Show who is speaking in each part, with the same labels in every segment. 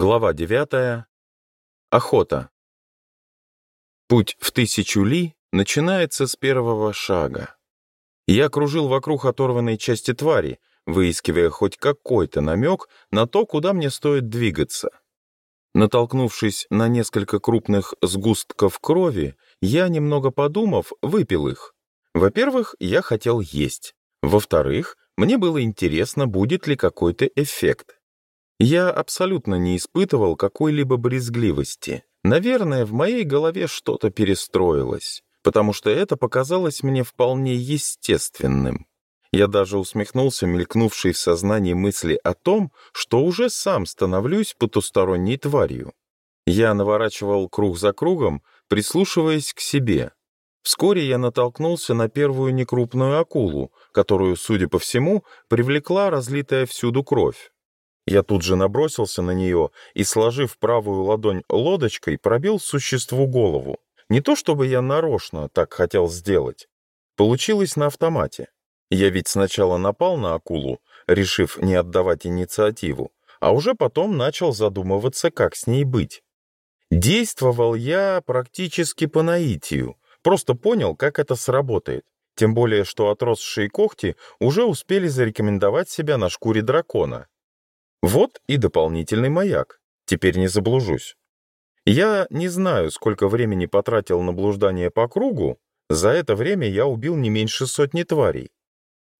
Speaker 1: Глава 9. Охота. Путь в тысячу ли начинается с первого шага. Я кружил вокруг оторванной части твари, выискивая хоть какой-то намек на то, куда мне стоит двигаться. Натолкнувшись на несколько крупных сгустков крови, я, немного подумав, выпил их. Во-первых, я хотел есть. Во-вторых, мне было интересно, будет ли какой-то эффект. Я абсолютно не испытывал какой-либо брезгливости. Наверное, в моей голове что-то перестроилось, потому что это показалось мне вполне естественным. Я даже усмехнулся, мелькнувшей в сознании мысли о том, что уже сам становлюсь потусторонней тварью. Я наворачивал круг за кругом, прислушиваясь к себе. Вскоре я натолкнулся на первую некрупную акулу, которую, судя по всему, привлекла разлитая всюду кровь. Я тут же набросился на нее и, сложив правую ладонь лодочкой, пробил существу голову. Не то чтобы я нарочно так хотел сделать. Получилось на автомате. Я ведь сначала напал на акулу, решив не отдавать инициативу, а уже потом начал задумываться, как с ней быть. Действовал я практически по наитию, просто понял, как это сработает. Тем более, что отросшие когти уже успели зарекомендовать себя на шкуре дракона. Вот и дополнительный маяк. Теперь не заблужусь. Я не знаю, сколько времени потратил на блуждание по кругу, за это время я убил не меньше сотни тварей.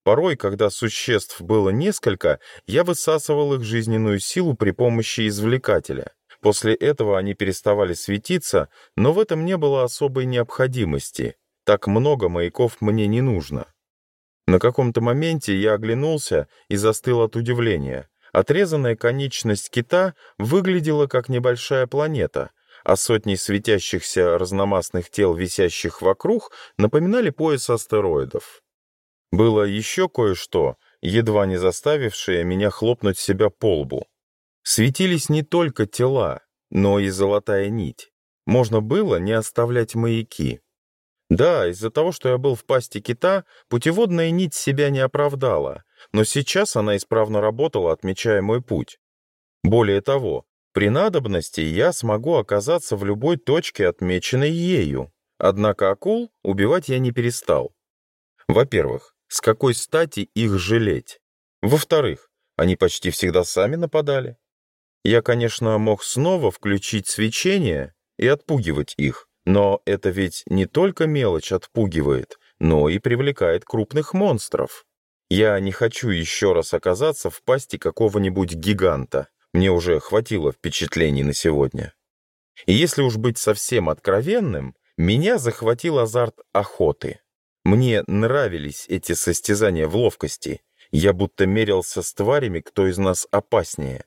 Speaker 1: Порой, когда существ было несколько, я высасывал их жизненную силу при помощи извлекателя. После этого они переставали светиться, но в этом не было особой необходимости. Так много маяков мне не нужно. На каком-то моменте я оглянулся и застыл от удивления — Отрезанная конечность кита выглядела как небольшая планета, а сотни светящихся разномастных тел, висящих вокруг, напоминали пояс астероидов. Было еще кое-что, едва не заставившее меня хлопнуть себя по лбу. Светились не только тела, но и золотая нить. Можно было не оставлять маяки. Да, из-за того, что я был в пасти кита, путеводная нить себя не оправдала, но сейчас она исправно работала, отмечая мой путь. Более того, при надобности я смогу оказаться в любой точке, отмеченной ею. Однако акул убивать я не перестал. Во-первых, с какой стати их жалеть? Во-вторых, они почти всегда сами нападали. Я, конечно, мог снова включить свечение и отпугивать их, но это ведь не только мелочь отпугивает, но и привлекает крупных монстров. Я не хочу еще раз оказаться в пасти какого-нибудь гиганта. Мне уже хватило впечатлений на сегодня. И если уж быть совсем откровенным, меня захватил азарт охоты. Мне нравились эти состязания в ловкости. Я будто мерился с тварями, кто из нас опаснее.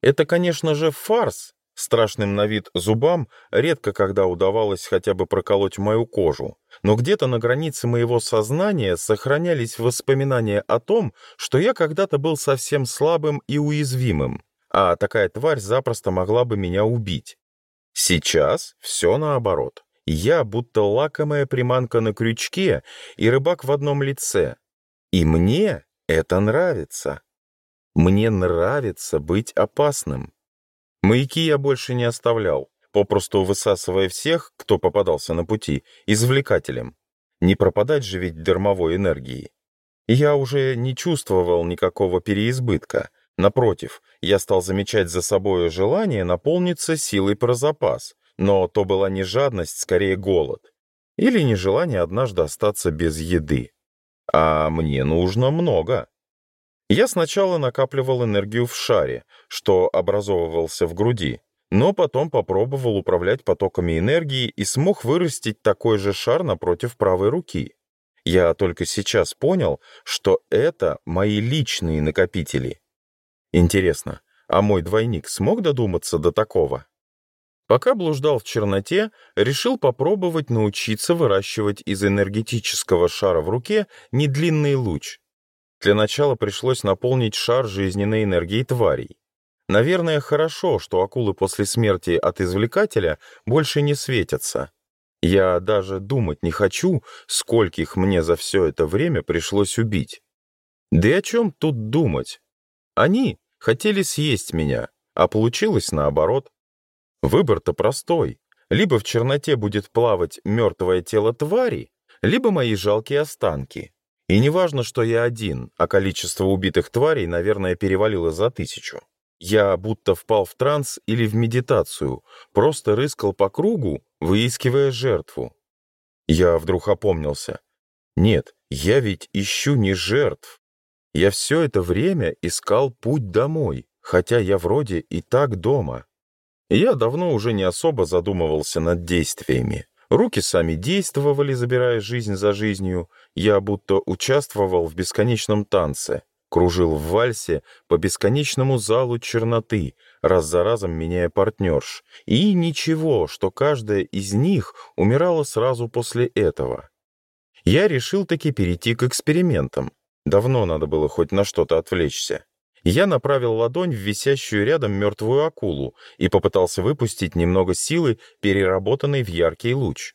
Speaker 1: Это, конечно же, фарс, страшным на вид зубам редко когда удавалось хотя бы проколоть мою кожу, но где-то на границе моего сознания сохранялись воспоминания о том, что я когда-то был совсем слабым и уязвимым, а такая тварь запросто могла бы меня убить. Сейчас все наоборот. Я будто лакомая приманка на крючке и рыбак в одном лице. И мне это нравится. Мне нравится быть опасным. Маяки я больше не оставлял, попросту высасывая всех, кто попадался на пути, извлекателем. Не пропадать же ведь дармовой энергии. Я уже не чувствовал никакого переизбытка. Напротив, я стал замечать за собой желание наполниться силой про запас, но то была не жадность, скорее голод. Или нежелание однажды остаться без еды. А мне нужно много. Я сначала накапливал энергию в шаре, что образовывался в груди, но потом попробовал управлять потоками энергии и смог вырастить такой же шар напротив правой руки. Я только сейчас понял, что это мои личные накопители. Интересно, а мой двойник смог додуматься до такого? Пока блуждал в черноте, решил попробовать научиться выращивать из энергетического шара в руке недлинный луч — для начала пришлось наполнить шар жизненной энергией тварей. Наверное, хорошо, что акулы после смерти от извлекателя больше не светятся. Я даже думать не хочу, скольких мне за все это время пришлось убить. Да и о чем тут думать? Они хотели съесть меня, а получилось наоборот. Выбор-то простой. Либо в черноте будет плавать мертвое тело твари, либо мои жалкие останки. И не важно, что я один, а количество убитых тварей, наверное, перевалило за тысячу. Я будто впал в транс или в медитацию, просто рыскал по кругу, выискивая жертву. Я вдруг опомнился. Нет, я ведь ищу не жертв. Я все это время искал путь домой, хотя я вроде и так дома. Я давно уже не особо задумывался над действиями. Руки сами действовали, забирая жизнь за жизнью. Я будто участвовал в бесконечном танце. Кружил в вальсе по бесконечному залу черноты, раз за разом меняя партнерш. И ничего, что каждая из них умирала сразу после этого. Я решил таки перейти к экспериментам. Давно надо было хоть на что-то отвлечься. Я направил ладонь в висящую рядом мертвую акулу и попытался выпустить немного силы, переработанной в яркий луч.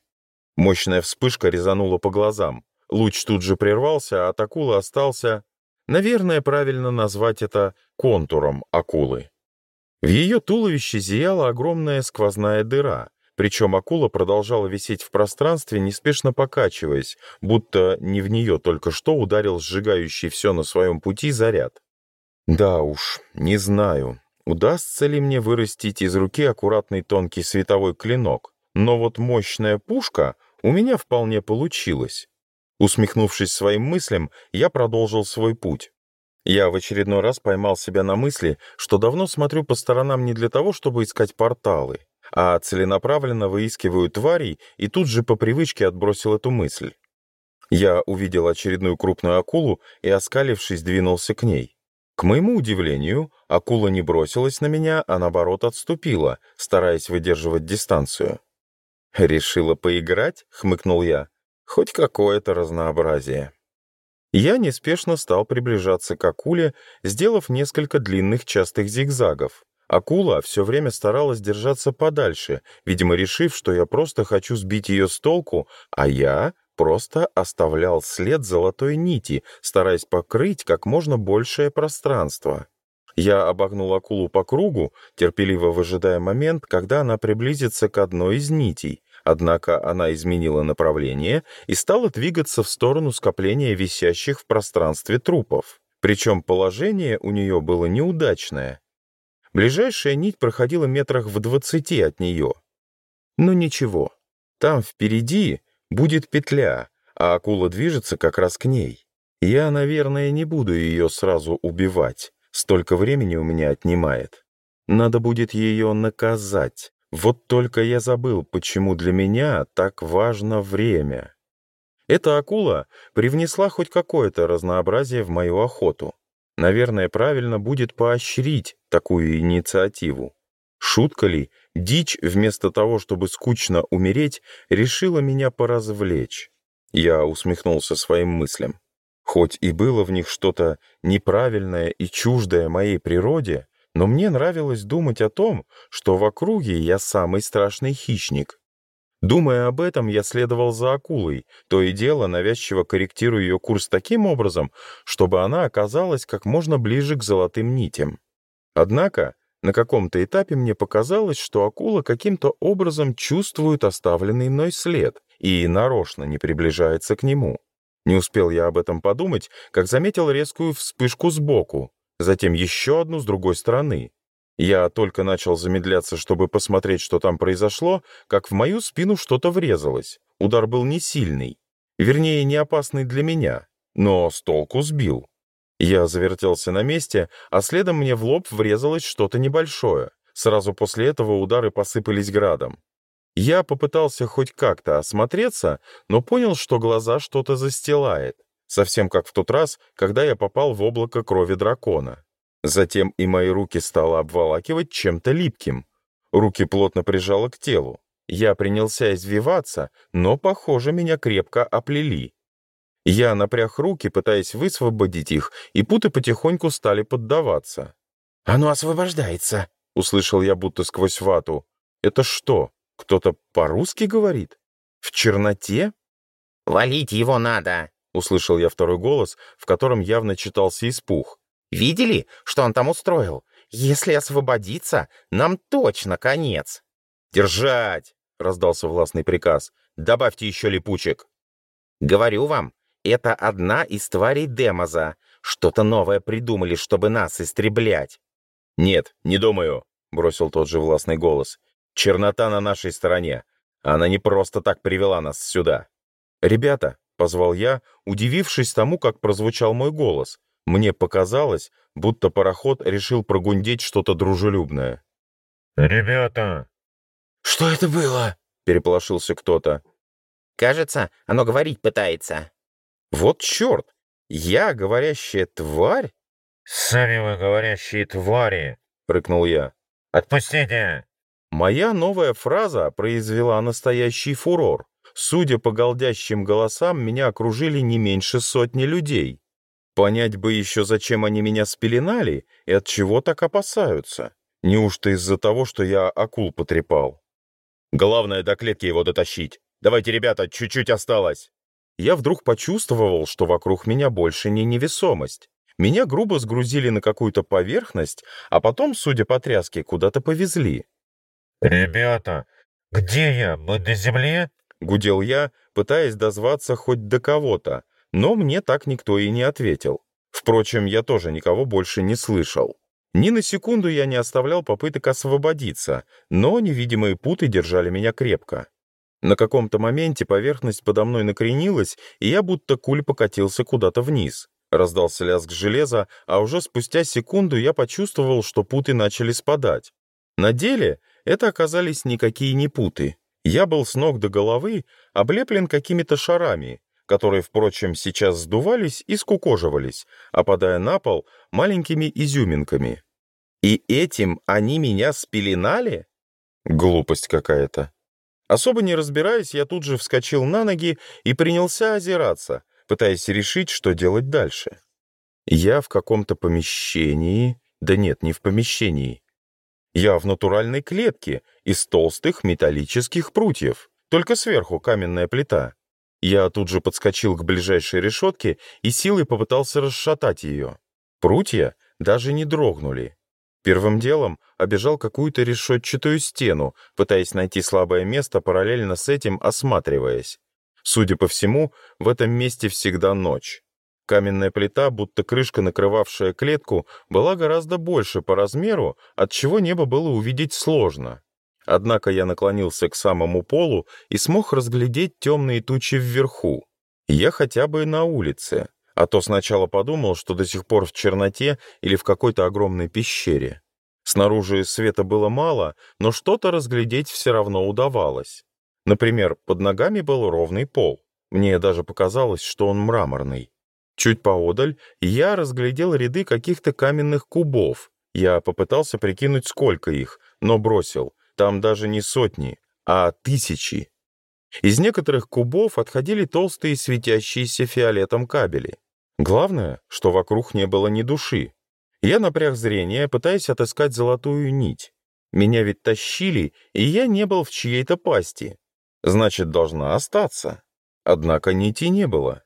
Speaker 1: Мощная вспышка резанула по глазам. Луч тут же прервался, а от акулы остался... Наверное, правильно назвать это контуром акулы. В ее туловище зияла огромная сквозная дыра, причем акула продолжала висеть в пространстве, неспешно покачиваясь, будто не в нее только что ударил сжигающий все на своем пути заряд. Да уж, не знаю, удастся ли мне вырастить из руки аккуратный тонкий световой клинок, но вот мощная пушка у меня вполне получилась. Усмехнувшись своим мыслям, я продолжил свой путь. Я в очередной раз поймал себя на мысли, что давно смотрю по сторонам не для того, чтобы искать порталы, а целенаправленно выискиваю тварей и тут же по привычке отбросил эту мысль. Я увидел очередную крупную акулу и, оскалившись, двинулся к ней. К моему удивлению, акула не бросилась на меня, а наоборот отступила, стараясь выдерживать дистанцию. «Решила поиграть?» — хмыкнул я. «Хоть какое-то разнообразие». Я неспешно стал приближаться к акуле, сделав несколько длинных частых зигзагов. Акула все время старалась держаться подальше, видимо, решив, что я просто хочу сбить ее с толку, а я просто оставлял след золотой нити, стараясь покрыть как можно большее пространство. Я обогнул акулу по кругу, терпеливо выжидая момент, когда она приблизится к одной из нитей. Однако она изменила направление и стала двигаться в сторону скопления висящих в пространстве трупов. Причем положение у нее было неудачное. Ближайшая нить проходила метрах в двадцати от нее. Но ничего, там впереди Будет петля, а акула движется как раз к ней. Я, наверное, не буду ее сразу убивать, столько времени у меня отнимает. Надо будет ее наказать. Вот только я забыл, почему для меня так важно время. Эта акула привнесла хоть какое-то разнообразие в мою охоту. Наверное, правильно будет поощрить такую инициативу. Шутка ли Дичь, вместо того, чтобы скучно умереть, решила меня поразвлечь. Я усмехнулся своим мыслям. Хоть и было в них что-то неправильное и чуждое моей природе, но мне нравилось думать о том, что в округе я самый страшный хищник. Думая об этом, я следовал за акулой, то и дело навязчиво корректируя ее курс таким образом, чтобы она оказалась как можно ближе к золотым нитям. Однако на каком-то этапе мне показалось, что акула каким-то образом чувствует оставленный мной след и нарочно не приближается к нему. Не успел я об этом подумать, как заметил резкую вспышку сбоку, затем еще одну с другой стороны. Я только начал замедляться, чтобы посмотреть, что там произошло, как в мою спину что-то врезалось. Удар был не сильный, вернее, не опасный для меня, но с толку сбил. Я завертелся на месте, а следом мне в лоб врезалось что-то небольшое. Сразу после этого удары посыпались градом. Я попытался хоть как-то осмотреться, но понял, что глаза что-то застилает. Совсем как в тот раз, когда я попал в облако крови дракона. Затем и мои руки стало обволакивать чем-то липким. Руки плотно прижало к телу. Я принялся извиваться, но, похоже, меня крепко оплели. Я напряг руки, пытаясь высвободить их, и путы потихоньку стали поддаваться. «Оно освобождается», — услышал я будто сквозь вату. «Это что, кто-то по-русски говорит? В черноте?»
Speaker 2: «Валить его надо», —
Speaker 1: услышал я второй голос, в котором явно читался испух.
Speaker 2: «Видели, что он там устроил? Если освободиться, нам точно конец».
Speaker 1: «Держать!» — раздался властный приказ. «Добавьте еще липучек».
Speaker 2: «Говорю вам, это одна из тварей Демоза. Что-то новое придумали, чтобы нас истреблять».
Speaker 1: «Нет, не думаю», — бросил тот же властный голос. «Чернота на нашей стороне. Она не просто так привела нас сюда». «Ребята», — позвал я, удивившись тому, как прозвучал мой голос. Мне показалось, будто пароход решил прогундеть что-то дружелюбное.
Speaker 3: «Ребята!»
Speaker 4: «Что это было?» — переполошился кто-то.
Speaker 2: «Кажется, оно говорить пытается»,
Speaker 1: вот черт! Я говорящая тварь?
Speaker 3: «Сами вы говорящие твари!»
Speaker 1: — рыкнул я.
Speaker 3: «Отпустите!»
Speaker 1: Моя новая фраза произвела настоящий фурор. Судя по голдящим голосам, меня окружили не меньше сотни людей. Понять бы еще, зачем они меня спеленали и от чего так опасаются. Неужто из-за того, что я акул потрепал? «Главное, до клетки его дотащить. Давайте, ребята, чуть-чуть осталось!» я вдруг почувствовал, что вокруг меня больше не невесомость. Меня грубо сгрузили на какую-то поверхность, а потом, судя по тряске, куда-то повезли.
Speaker 3: «Ребята, где я? Мы на земле?»
Speaker 1: — гудел я, пытаясь дозваться хоть до кого-то, но мне так никто и не ответил. Впрочем, я тоже никого больше не слышал. Ни на секунду я не оставлял попыток освободиться, но невидимые путы держали меня крепко. На каком-то моменте поверхность подо мной накренилась, и я будто куль покатился куда-то вниз. Раздался лязг железа, а уже спустя секунду я почувствовал, что путы начали спадать. На деле это оказались никакие не путы. Я был с ног до головы облеплен какими-то шарами, которые, впрочем, сейчас сдувались и скукоживались, опадая на пол маленькими изюминками. «И этим они меня спеленали?» Глупость какая-то. Особо не разбираясь, я тут же вскочил на ноги и принялся озираться, пытаясь решить, что делать дальше. Я в каком-то помещении... Да нет, не в помещении. Я в натуральной клетке из толстых металлических прутьев, только сверху каменная плита. Я тут же подскочил к ближайшей решетке и силой попытался расшатать ее. Прутья даже не дрогнули. Первым делом обежал какую-то решетчатую стену, пытаясь найти слабое место, параллельно с этим осматриваясь. Судя по всему, в этом месте всегда ночь. Каменная плита, будто крышка, накрывавшая клетку, была гораздо больше по размеру, от чего небо было увидеть сложно. Однако я наклонился к самому полу и смог разглядеть темные тучи вверху. Я хотя бы на улице. А то сначала подумал, что до сих пор в черноте или в какой-то огромной пещере. Снаружи света было мало, но что-то разглядеть все равно удавалось. Например, под ногами был ровный пол. Мне даже показалось, что он мраморный. Чуть поодаль я разглядел ряды каких-то каменных кубов. Я попытался прикинуть, сколько их, но бросил. Там даже не сотни, а тысячи. Из некоторых кубов отходили толстые светящиеся фиолетом кабели. Главное, что вокруг не было ни души. Я напряг зрение, пытаясь отыскать золотую нить. Меня ведь тащили, и я не был в чьей-то пасти. Значит, должна остаться. Однако нити не было.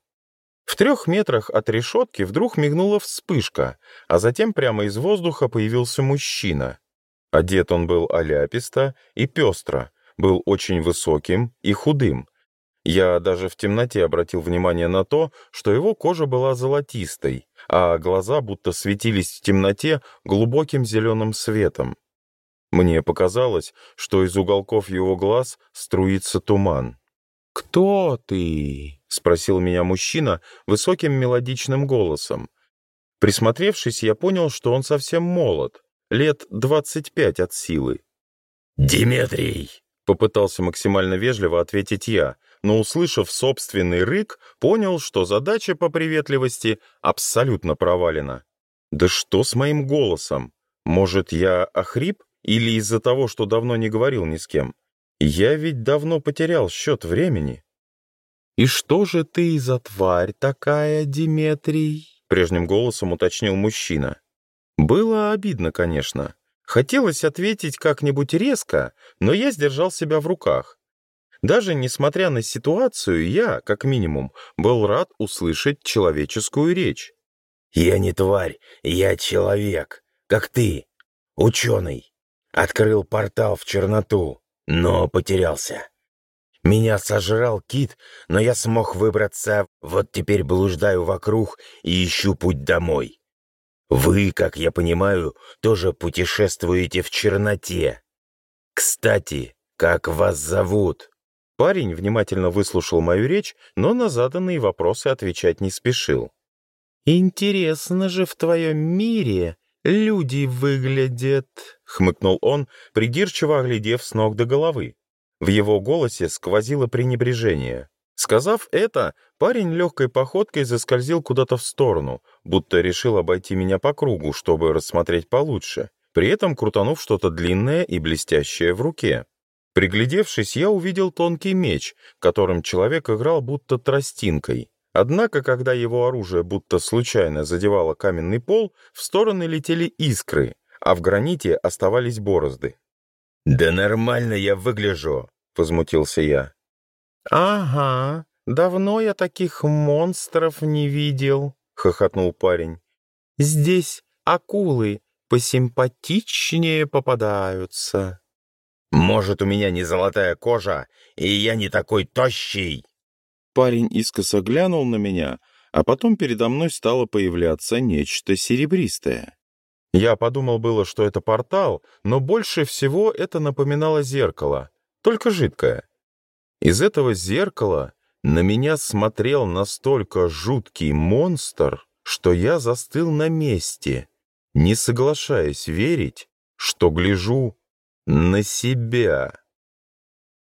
Speaker 1: В трех метрах от решетки вдруг мигнула вспышка, а затем прямо из воздуха появился мужчина. Одет он был аляписто и пестро, был очень высоким и худым. Я даже в темноте обратил внимание на то, что его кожа была золотистой, а глаза будто светились в темноте глубоким зеленым светом. Мне показалось, что из уголков его глаз струится туман. «Кто ты?» — спросил меня мужчина высоким мелодичным голосом. Присмотревшись, я понял, что он совсем молод, лет двадцать пять от силы.
Speaker 4: «Диметрий!»
Speaker 1: Попытался максимально вежливо ответить я, но, услышав собственный рык, понял, что задача по приветливости абсолютно провалена. «Да что с моим голосом? Может, я охрип? Или из-за того, что давно не говорил ни с кем? Я ведь давно потерял счет времени». «И что же ты за тварь такая, Диметрий?» — прежним голосом уточнил мужчина. «Было обидно, конечно». Хотелось ответить как-нибудь резко, но я сдержал себя в руках. Даже несмотря на ситуацию, я, как минимум, был рад услышать человеческую речь.
Speaker 4: «Я не тварь, я человек, как ты,
Speaker 2: ученый. Открыл портал в черноту, но потерялся. Меня сожрал кит, но я смог выбраться, вот теперь блуждаю вокруг и ищу путь домой. Вы, как я понимаю, тоже путешествуете в черноте. Кстати, как вас зовут?»
Speaker 1: Парень внимательно выслушал мою речь, но на заданные вопросы отвечать не спешил. «Интересно же в твоем мире люди выглядят», — хмыкнул он, придирчиво оглядев с ног до головы. В его голосе сквозило пренебрежение. Сказав это, парень легкой походкой заскользил куда-то в сторону, будто решил обойти меня по кругу, чтобы рассмотреть получше, при этом крутанув что-то длинное и блестящее в руке. Приглядевшись, я увидел тонкий меч, которым человек играл будто тростинкой. Однако, когда его оружие будто случайно задевало каменный пол, в стороны летели искры, а в граните оставались борозды.
Speaker 2: «Да нормально я выгляжу!» — возмутился я.
Speaker 1: «Ага, давно я таких монстров не видел», — хохотнул парень. «Здесь акулы посимпатичнее попадаются».
Speaker 2: «Может, у меня не золотая кожа, и я не такой тощий?»
Speaker 1: Парень искоса глянул на меня, а потом передо мной стало появляться нечто серебристое. Я подумал было, что это портал, но больше всего это напоминало зеркало, только жидкое. Из этого зеркала на меня смотрел настолько жуткий монстр, что я застыл на месте, не соглашаясь верить, что гляжу на себя.